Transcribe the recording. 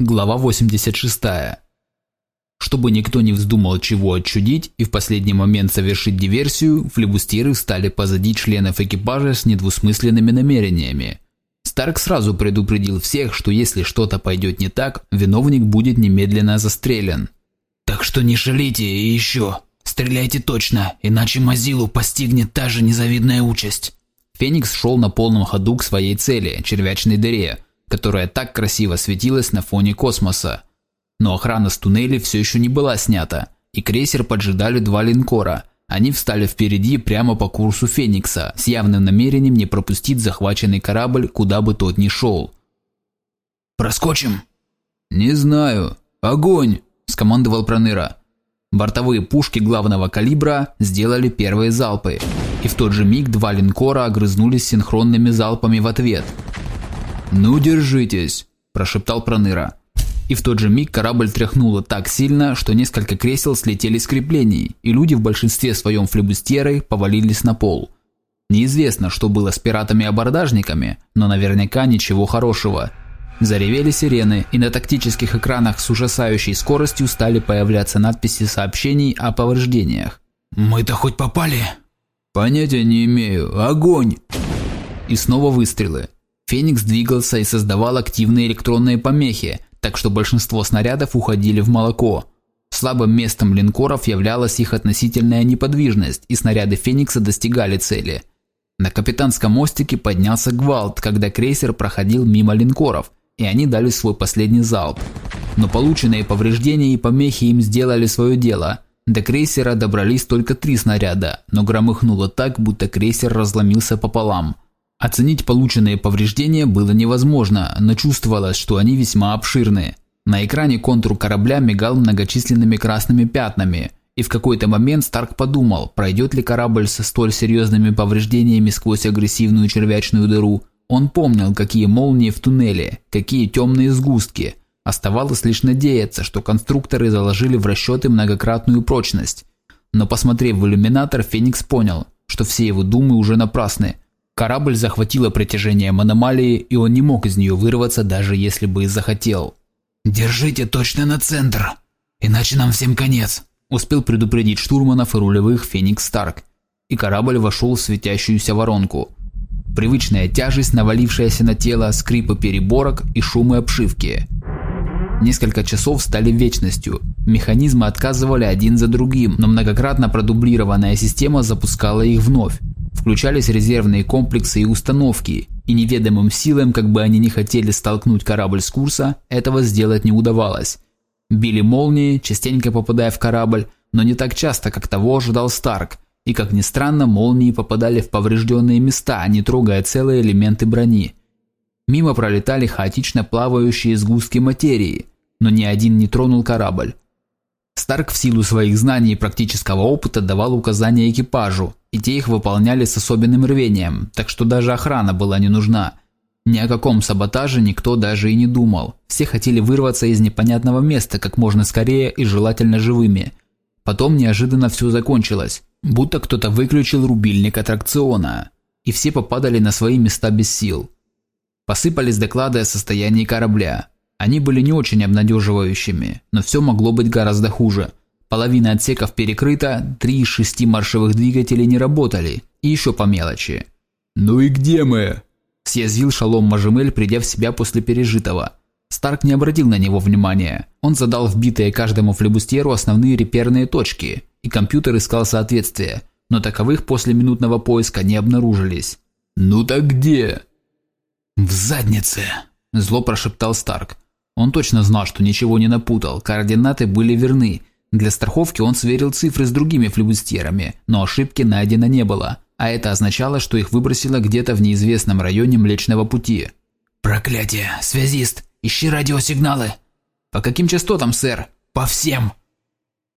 Глава 86. Чтобы никто не вздумал чего отчудить и в последний момент совершить диверсию, флебустьеры встали позади членов экипажа с недвусмысленными намерениями. Старк сразу предупредил всех, что если что-то пойдет не так, виновник будет немедленно застрелен. «Так что не шалите и еще, стреляйте точно, иначе Мазилу постигнет та же незавидная участь». Феникс шел на полном ходу к своей цели – червячной дыре – которая так красиво светилась на фоне космоса. Но охрана с туннелей все еще не была снята, и крейсер поджидали два линкора. Они встали впереди прямо по курсу Феникса, с явным намерением не пропустить захваченный корабль, куда бы тот ни шел. «Проскочим?» «Не знаю. Огонь!» – скомандовал Проныра. Бортовые пушки главного калибра сделали первые залпы, и в тот же миг два линкора огрызнулись синхронными залпами в ответ – «Ну, держитесь», – прошептал Проныра. И в тот же миг корабль тряхнуло так сильно, что несколько кресел слетели с креплений, и люди в большинстве своем флебустьеры повалились на пол. Неизвестно, что было с пиратами-абордажниками, но наверняка ничего хорошего. Заревели сирены, и на тактических экранах с ужасающей скоростью стали появляться надписи сообщений о повреждениях. «Мы-то хоть попали?» «Понятия не имею. Огонь!» И снова выстрелы. Феникс двигался и создавал активные электронные помехи, так что большинство снарядов уходили в молоко. Слабым местом линкоров являлась их относительная неподвижность, и снаряды Феникса достигали цели. На капитанском мостике поднялся гвалт, когда крейсер проходил мимо линкоров, и они дали свой последний залп. Но полученные повреждения и помехи им сделали свое дело. До крейсера добрались только три снаряда, но громыхнуло так, будто крейсер разломился пополам – Оценить полученные повреждения было невозможно, но чувствовалось, что они весьма обширные. На экране контур корабля мигал многочисленными красными пятнами, и в какой-то момент Старк подумал, пройдет ли корабль со столь серьезными повреждениями сквозь агрессивную червячную дыру. Он помнил, какие молнии в туннеле, какие темные сгустки. Оставалось лишь надеяться, что конструкторы заложили в расчеты многократную прочность. Но посмотрев в иллюминатор, Феникс понял, что все его думы уже напрасны – Корабль захватило притяжение аномалии, и он не мог из нее вырваться, даже если бы и захотел. «Держите точно на центр, иначе нам всем конец», успел предупредить штурманов и рулевых Феникс Старк, и корабль вошел в светящуюся воронку. Привычная тяжесть, навалившаяся на тело, скрипы переборок и шумы обшивки. Несколько часов стали вечностью. Механизмы отказывали один за другим, но многократно продублированная система запускала их вновь. Включались резервные комплексы и установки, и неведомым силам, как бы они ни хотели столкнуть корабль с курса, этого сделать не удавалось. Били молнии, частенько попадая в корабль, но не так часто, как того ожидал Старк, и, как ни странно, молнии попадали в поврежденные места, не трогая целые элементы брони. Мимо пролетали хаотично плавающие сгустки материи, но ни один не тронул корабль. Старк в силу своих знаний и практического опыта давал указания экипажу, и те их выполняли с особенным рвением, так что даже охрана была не нужна. Ни о каком саботаже никто даже и не думал. Все хотели вырваться из непонятного места как можно скорее и желательно живыми. Потом неожиданно все закончилось, будто кто-то выключил рубильник аттракциона, и все попадали на свои места без сил. Посыпались доклады о состоянии корабля. Они были не очень обнадеживающими, но все могло быть гораздо хуже. Половина отсеков перекрыта, три из шести маршевых двигателей не работали, и еще по мелочи. «Ну и где мы?» – съязвил Шалом Мажемель, придя в себя после пережитого. Старк не обратил на него внимания. Он задал вбитые каждому флебустеру основные реперные точки, и компьютер искал соответствие, но таковых после минутного поиска не обнаружились. «Ну так где?» «В заднице!» – зло прошептал Старк. Он точно знал, что ничего не напутал, координаты были верны, для страховки он сверил цифры с другими флебустьерами, но ошибки найдено не было, а это означало, что их выбросило где-то в неизвестном районе Млечного Пути. «Проклятие! Связист! Ищи радиосигналы!» «По каким частотам, сэр?» «По всем!»